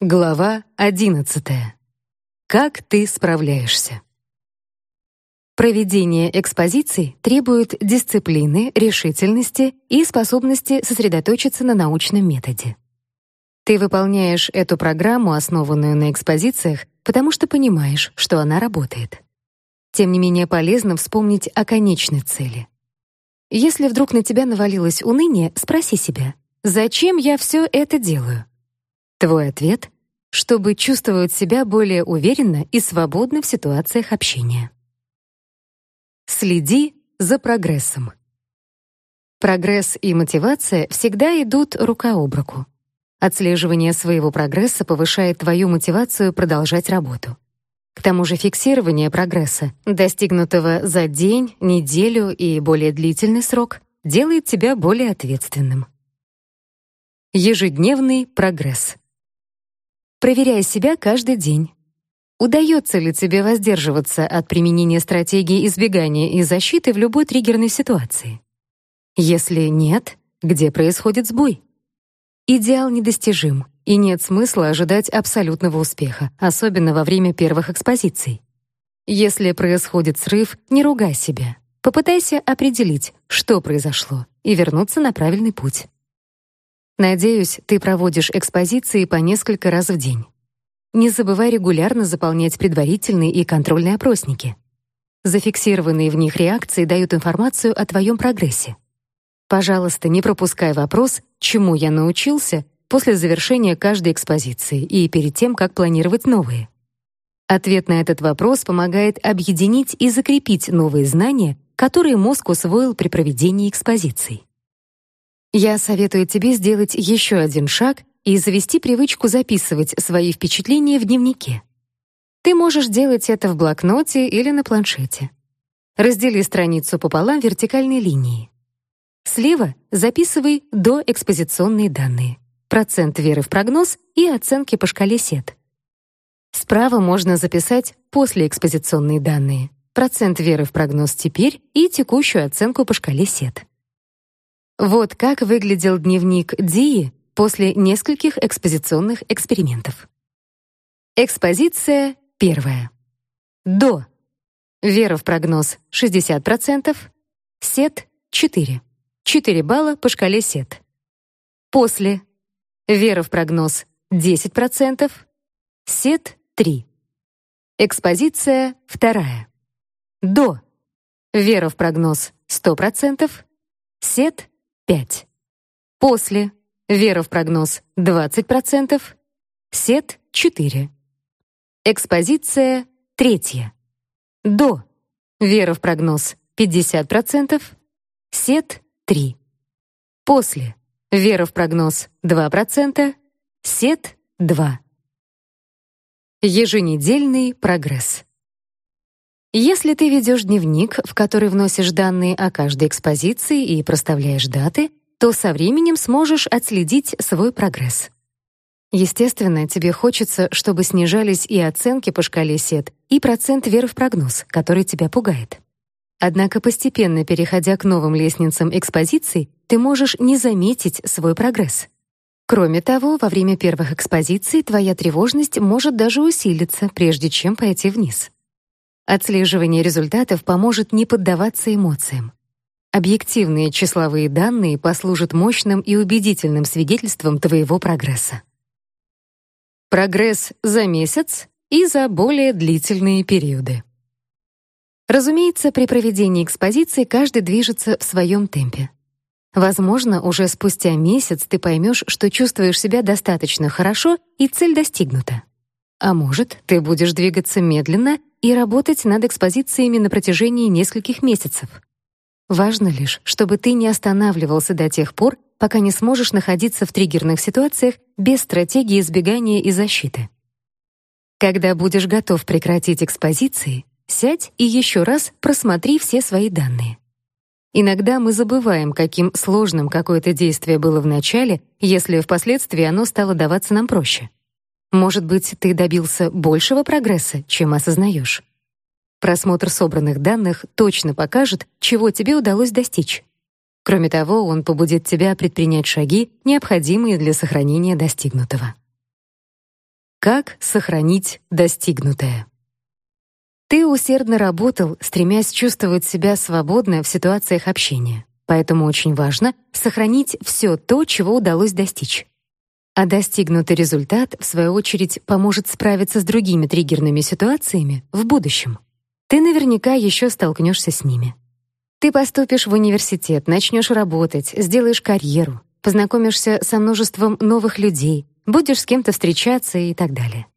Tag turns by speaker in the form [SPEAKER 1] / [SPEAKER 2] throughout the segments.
[SPEAKER 1] Глава 11. Как ты справляешься? Проведение экспозиций требует дисциплины, решительности и способности сосредоточиться на научном методе. Ты выполняешь эту программу, основанную на экспозициях, потому что понимаешь, что она работает. Тем не менее полезно вспомнить о конечной цели. Если вдруг на тебя навалилось уныние, спроси себя: зачем я все это делаю? Твой ответ — чтобы чувствовать себя более уверенно и свободно в ситуациях общения. Следи за прогрессом. Прогресс и мотивация всегда идут рука об руку. Отслеживание своего прогресса повышает твою мотивацию продолжать работу. К тому же фиксирование прогресса, достигнутого за день, неделю и более длительный срок, делает тебя более ответственным. Ежедневный прогресс. Проверяй себя каждый день. Удается ли тебе воздерживаться от применения стратегии избегания и защиты в любой триггерной ситуации? Если нет, где происходит сбой? Идеал недостижим, и нет смысла ожидать абсолютного успеха, особенно во время первых экспозиций. Если происходит срыв, не ругай себя. Попытайся определить, что произошло, и вернуться на правильный путь. Надеюсь, ты проводишь экспозиции по несколько раз в день. Не забывай регулярно заполнять предварительные и контрольные опросники. Зафиксированные в них реакции дают информацию о твоем прогрессе. Пожалуйста, не пропускай вопрос «Чему я научился?» после завершения каждой экспозиции и перед тем, как планировать новые. Ответ на этот вопрос помогает объединить и закрепить новые знания, которые мозг усвоил при проведении экспозиций. Я советую тебе сделать еще один шаг и завести привычку записывать свои впечатления в дневнике. Ты можешь делать это в блокноте или на планшете. Раздели страницу пополам вертикальной линией. Слева записывай доэкспозиционные данные, процент веры в прогноз и оценки по шкале СЕТ. Справа можно записать послеэкспозиционные данные, процент веры в прогноз теперь и текущую оценку по шкале СЕТ. Вот как выглядел дневник Дии после нескольких экспозиционных экспериментов. Экспозиция первая. До. Вера в прогноз 60%, СЕТ 4. 4 балла по шкале СЕТ. После. Вера в прогноз 10%, СЕТ 3. Экспозиция вторая. До. Вера в прогноз 100%, СЕТ 5. После. Вера в прогноз 20%. Сет 4. Экспозиция третья. До. Вера в прогноз 50%. Сет 3. После. Вера в прогноз 2%. Сет 2. Еженедельный прогресс. Если ты ведешь дневник, в который вносишь данные о каждой экспозиции и проставляешь даты, то со временем сможешь отследить свой прогресс. Естественно, тебе хочется, чтобы снижались и оценки по шкале СЕТ, и процент веры в прогноз, который тебя пугает. Однако постепенно переходя к новым лестницам экспозиций, ты можешь не заметить свой прогресс. Кроме того, во время первых экспозиций твоя тревожность может даже усилиться, прежде чем пойти вниз. Отслеживание результатов поможет не поддаваться эмоциям. Объективные числовые данные послужат мощным и убедительным свидетельством твоего прогресса. Прогресс за месяц и за более длительные периоды. Разумеется, при проведении экспозиции каждый движется в своем темпе. Возможно, уже спустя месяц ты поймешь, что чувствуешь себя достаточно хорошо и цель достигнута. А может, ты будешь двигаться медленно и работать над экспозициями на протяжении нескольких месяцев. Важно лишь, чтобы ты не останавливался до тех пор, пока не сможешь находиться в триггерных ситуациях без стратегии избегания и защиты. Когда будешь готов прекратить экспозиции, сядь и еще раз просмотри все свои данные. Иногда мы забываем, каким сложным какое-то действие было в начале, если впоследствии оно стало даваться нам проще. Может быть, ты добился большего прогресса, чем осознаешь. Просмотр собранных данных точно покажет, чего тебе удалось достичь. Кроме того, он побудит тебя предпринять шаги, необходимые для сохранения достигнутого. Как сохранить достигнутое? Ты усердно работал, стремясь чувствовать себя свободно в ситуациях общения. Поэтому очень важно сохранить все то, чего удалось достичь. А достигнутый результат, в свою очередь, поможет справиться с другими триггерными ситуациями в будущем. Ты наверняка еще столкнешься с ними. Ты поступишь в университет, начнешь работать, сделаешь карьеру, познакомишься со множеством новых людей, будешь с кем-то встречаться и так далее.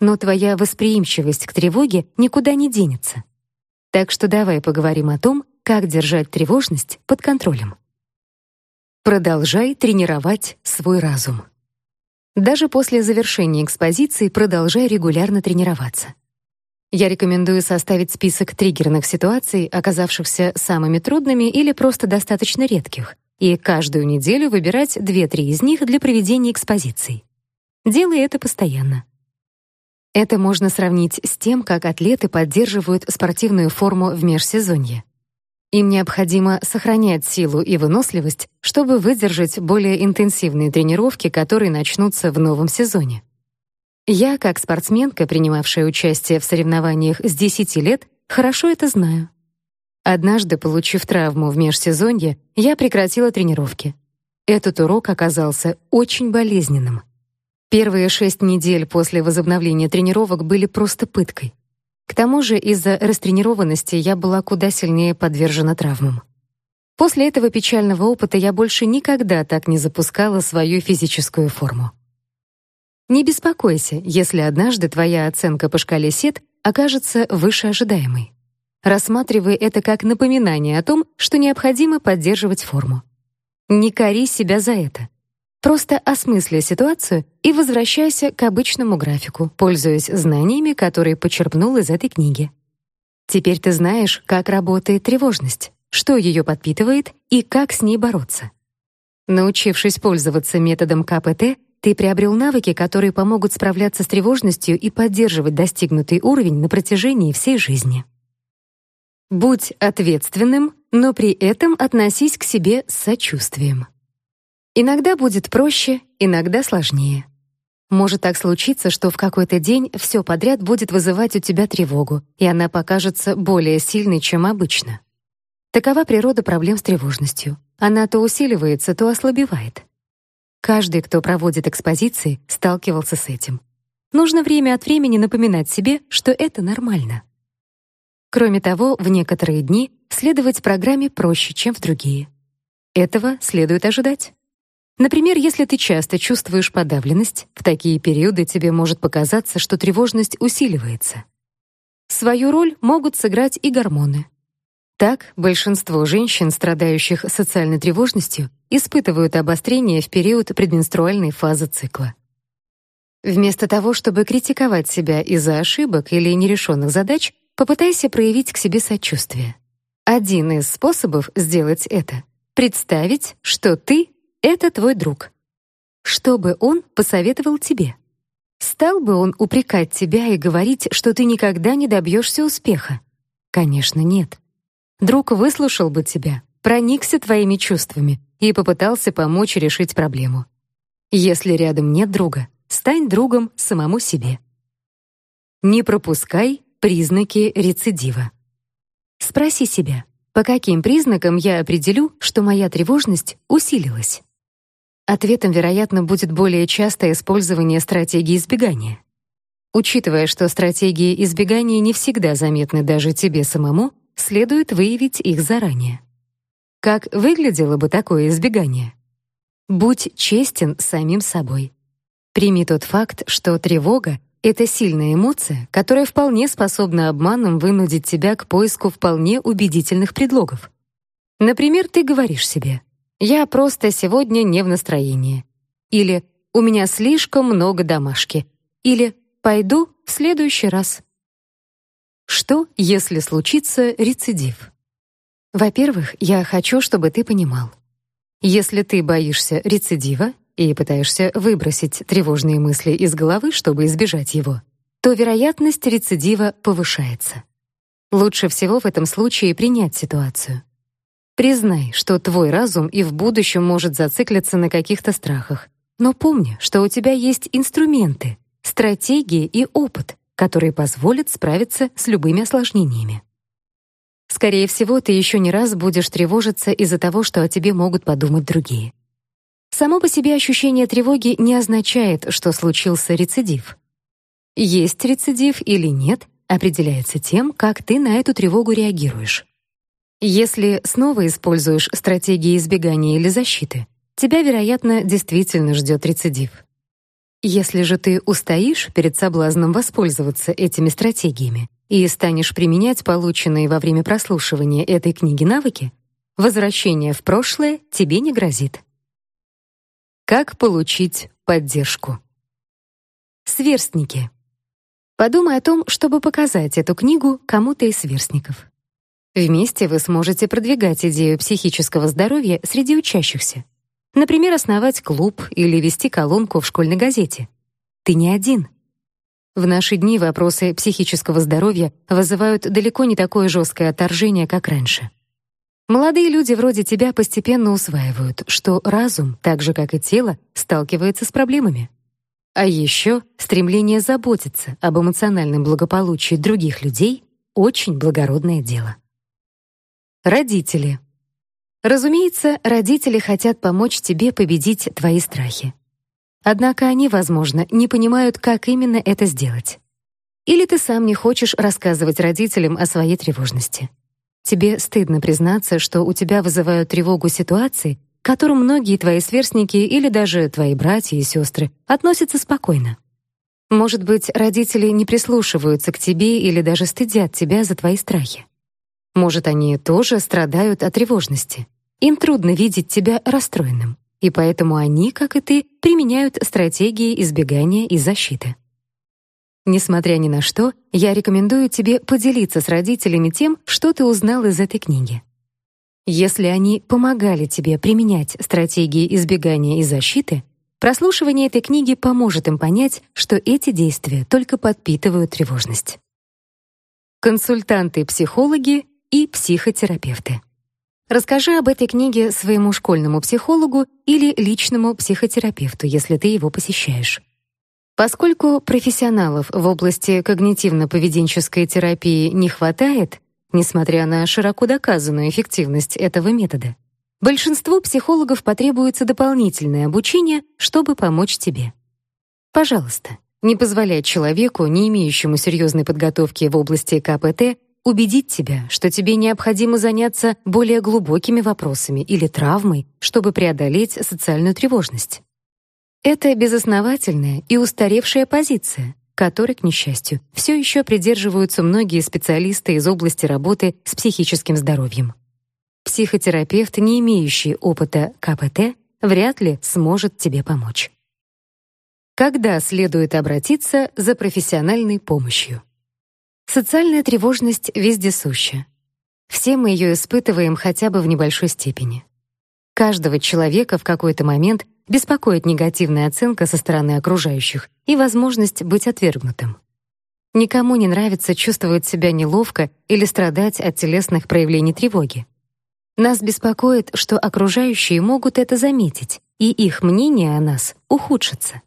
[SPEAKER 1] Но твоя восприимчивость к тревоге никуда не денется. Так что давай поговорим о том, как держать тревожность под контролем. Продолжай тренировать свой разум. Даже после завершения экспозиции продолжай регулярно тренироваться. Я рекомендую составить список триггерных ситуаций, оказавшихся самыми трудными или просто достаточно редких, и каждую неделю выбирать 2-3 из них для проведения экспозиций. Делай это постоянно. Это можно сравнить с тем, как атлеты поддерживают спортивную форму в межсезонье. Им необходимо сохранять силу и выносливость, чтобы выдержать более интенсивные тренировки, которые начнутся в новом сезоне. Я, как спортсменка, принимавшая участие в соревнованиях с 10 лет, хорошо это знаю. Однажды, получив травму в межсезонье, я прекратила тренировки. Этот урок оказался очень болезненным. Первые шесть недель после возобновления тренировок были просто пыткой. К тому же из-за растренированности я была куда сильнее подвержена травмам. После этого печального опыта я больше никогда так не запускала свою физическую форму. Не беспокойся, если однажды твоя оценка по шкале СЕТ окажется выше ожидаемой. Рассматривай это как напоминание о том, что необходимо поддерживать форму. Не кори себя за это. Просто осмысли ситуацию и возвращайся к обычному графику, пользуясь знаниями, которые почерпнул из этой книги. Теперь ты знаешь, как работает тревожность, что ее подпитывает и как с ней бороться. Научившись пользоваться методом КПТ, ты приобрел навыки, которые помогут справляться с тревожностью и поддерживать достигнутый уровень на протяжении всей жизни. Будь ответственным, но при этом относись к себе с сочувствием. Иногда будет проще, иногда сложнее. Может так случиться, что в какой-то день все подряд будет вызывать у тебя тревогу, и она покажется более сильной, чем обычно. Такова природа проблем с тревожностью. Она то усиливается, то ослабевает. Каждый, кто проводит экспозиции, сталкивался с этим. Нужно время от времени напоминать себе, что это нормально. Кроме того, в некоторые дни следовать программе проще, чем в другие. Этого следует ожидать. Например, если ты часто чувствуешь подавленность, в такие периоды тебе может показаться, что тревожность усиливается. Свою роль могут сыграть и гормоны. Так, большинство женщин, страдающих социальной тревожностью, испытывают обострение в период предменструальной фазы цикла. Вместо того, чтобы критиковать себя из-за ошибок или нерешенных задач, попытайся проявить к себе сочувствие. Один из способов сделать это — представить, что ты это твой друг. Что бы он посоветовал тебе? Стал бы он упрекать тебя и говорить, что ты никогда не добьешься успеха? Конечно, нет. Друг выслушал бы тебя, проникся твоими чувствами и попытался помочь решить проблему. Если рядом нет друга, стань другом самому себе. Не пропускай признаки рецидива. Спроси себя, по каким признакам я определю, что моя тревожность усилилась? Ответом, вероятно, будет более частое использование стратегии избегания. Учитывая, что стратегии избегания не всегда заметны даже тебе самому, следует выявить их заранее. Как выглядело бы такое избегание? Будь честен с самим собой. Прими тот факт, что тревога — это сильная эмоция, которая вполне способна обманом вынудить тебя к поиску вполне убедительных предлогов. Например, ты говоришь себе я просто сегодня не в настроении. Или у меня слишком много домашки. Или пойду в следующий раз. Что, если случится рецидив? Во-первых, я хочу, чтобы ты понимал. Если ты боишься рецидива и пытаешься выбросить тревожные мысли из головы, чтобы избежать его, то вероятность рецидива повышается. Лучше всего в этом случае принять ситуацию. Признай, что твой разум и в будущем может зациклиться на каких-то страхах. Но помни, что у тебя есть инструменты, стратегии и опыт, которые позволят справиться с любыми осложнениями. Скорее всего, ты еще не раз будешь тревожиться из-за того, что о тебе могут подумать другие. Само по себе ощущение тревоги не означает, что случился рецидив. Есть рецидив или нет, определяется тем, как ты на эту тревогу реагируешь. Если снова используешь стратегии избегания или защиты, тебя, вероятно, действительно ждет рецидив. Если же ты устоишь перед соблазном воспользоваться этими стратегиями и станешь применять полученные во время прослушивания этой книги навыки, возвращение в прошлое тебе не грозит. Как получить поддержку? Сверстники. Подумай о том, чтобы показать эту книгу кому-то из сверстников. Вместе вы сможете продвигать идею психического здоровья среди учащихся. Например, основать клуб или вести колонку в школьной газете. Ты не один. В наши дни вопросы психического здоровья вызывают далеко не такое жесткое отторжение, как раньше. Молодые люди вроде тебя постепенно усваивают, что разум, так же как и тело, сталкивается с проблемами. А еще стремление заботиться об эмоциональном благополучии других людей очень благородное дело. Родители. Разумеется, родители хотят помочь тебе победить твои страхи. Однако они, возможно, не понимают, как именно это сделать. Или ты сам не хочешь рассказывать родителям о своей тревожности. Тебе стыдно признаться, что у тебя вызывают тревогу ситуации, к которым многие твои сверстники или даже твои братья и сестры относятся спокойно. Может быть, родители не прислушиваются к тебе или даже стыдят тебя за твои страхи. Может, они тоже страдают от тревожности. Им трудно видеть тебя расстроенным, и поэтому они, как и ты, применяют стратегии избегания и защиты. Несмотря ни на что, я рекомендую тебе поделиться с родителями тем, что ты узнал из этой книги. Если они помогали тебе применять стратегии избегания и защиты, прослушивание этой книги поможет им понять, что эти действия только подпитывают тревожность. Консультанты-психологи и психотерапевты. Расскажи об этой книге своему школьному психологу или личному психотерапевту, если ты его посещаешь. Поскольку профессионалов в области когнитивно-поведенческой терапии не хватает, несмотря на широко доказанную эффективность этого метода, большинству психологов потребуется дополнительное обучение, чтобы помочь тебе. Пожалуйста, не позволяй человеку, не имеющему серьезной подготовки в области КПТ, убедить тебя, что тебе необходимо заняться более глубокими вопросами или травмой, чтобы преодолеть социальную тревожность. Это безосновательная и устаревшая позиция, которой, к несчастью, все еще придерживаются многие специалисты из области работы с психическим здоровьем. Психотерапевт, не имеющий опыта КПТ, вряд ли сможет тебе помочь. Когда следует обратиться за профессиональной помощью? Социальная тревожность вездесуща. Все мы ее испытываем хотя бы в небольшой степени. Каждого человека в какой-то момент беспокоит негативная оценка со стороны окружающих и возможность быть отвергнутым. Никому не нравится чувствовать себя неловко или страдать от телесных проявлений тревоги. Нас беспокоит, что окружающие могут это заметить, и их мнение о нас ухудшится.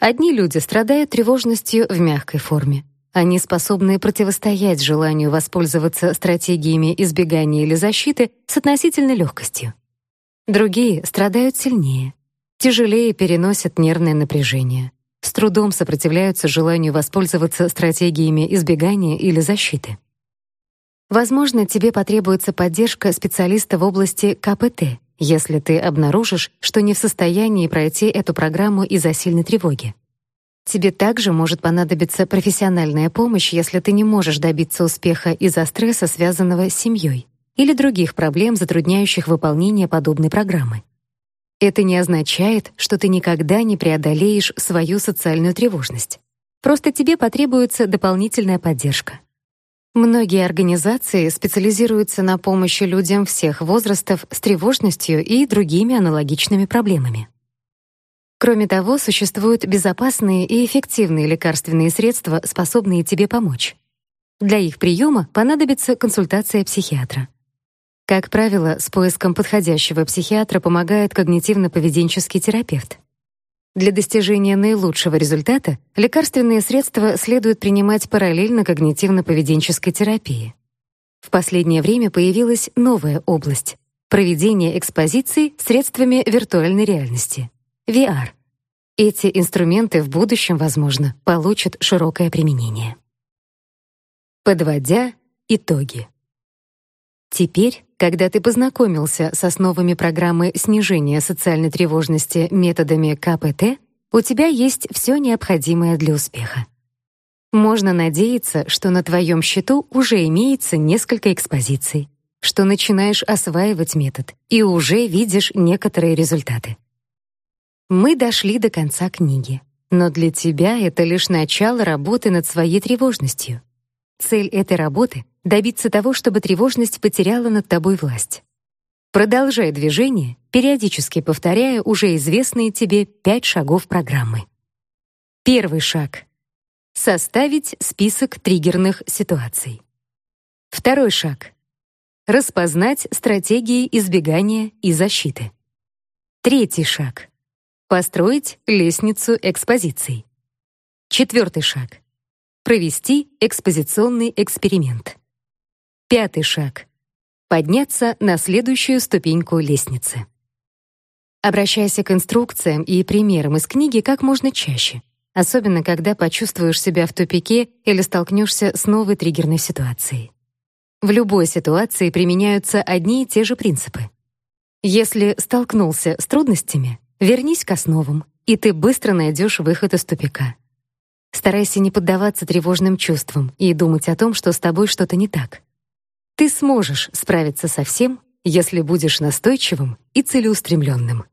[SPEAKER 1] Одни люди страдают тревожностью в мягкой форме, они способны противостоять желанию воспользоваться стратегиями избегания или защиты с относительной легкостью. Другие страдают сильнее, тяжелее переносят нервное напряжение, с трудом сопротивляются желанию воспользоваться стратегиями избегания или защиты. Возможно, тебе потребуется поддержка специалиста в области КПТ, если ты обнаружишь, что не в состоянии пройти эту программу из-за сильной тревоги. Тебе также может понадобиться профессиональная помощь, если ты не можешь добиться успеха из-за стресса, связанного с семьей, или других проблем, затрудняющих выполнение подобной программы. Это не означает, что ты никогда не преодолеешь свою социальную тревожность. Просто тебе потребуется дополнительная поддержка. Многие организации специализируются на помощи людям всех возрастов с тревожностью и другими аналогичными проблемами. Кроме того, существуют безопасные и эффективные лекарственные средства, способные тебе помочь. Для их приема понадобится консультация психиатра. Как правило, с поиском подходящего психиатра помогает когнитивно-поведенческий терапевт. Для достижения наилучшего результата лекарственные средства следует принимать параллельно когнитивно-поведенческой терапии. В последнее время появилась новая область — проведение экспозиций средствами виртуальной реальности — VR. Эти инструменты в будущем, возможно, получат широкое применение. Подводя итоги. Теперь, когда ты познакомился с основами программы снижения социальной тревожности методами КПТ, у тебя есть все необходимое для успеха. Можно надеяться, что на твоем счету уже имеется несколько экспозиций, что начинаешь осваивать метод и уже видишь некоторые результаты. Мы дошли до конца книги, но для тебя это лишь начало работы над своей тревожностью. Цель этой работы — добиться того, чтобы тревожность потеряла над тобой власть. Продолжай движение, периодически повторяя уже известные тебе пять шагов программы. Первый шаг — составить список триггерных ситуаций. Второй шаг — распознать стратегии избегания и защиты. Третий шаг — построить лестницу экспозиций. Четвертый шаг Провести экспозиционный эксперимент. Пятый шаг. Подняться на следующую ступеньку лестницы. Обращайся к инструкциям и примерам из книги как можно чаще, особенно когда почувствуешь себя в тупике или столкнешься с новой триггерной ситуацией. В любой ситуации применяются одни и те же принципы. Если столкнулся с трудностями, вернись к основам, и ты быстро найдешь выход из тупика. Старайся не поддаваться тревожным чувствам и думать о том, что с тобой что-то не так. Ты сможешь справиться со всем, если будешь настойчивым и целеустремленным.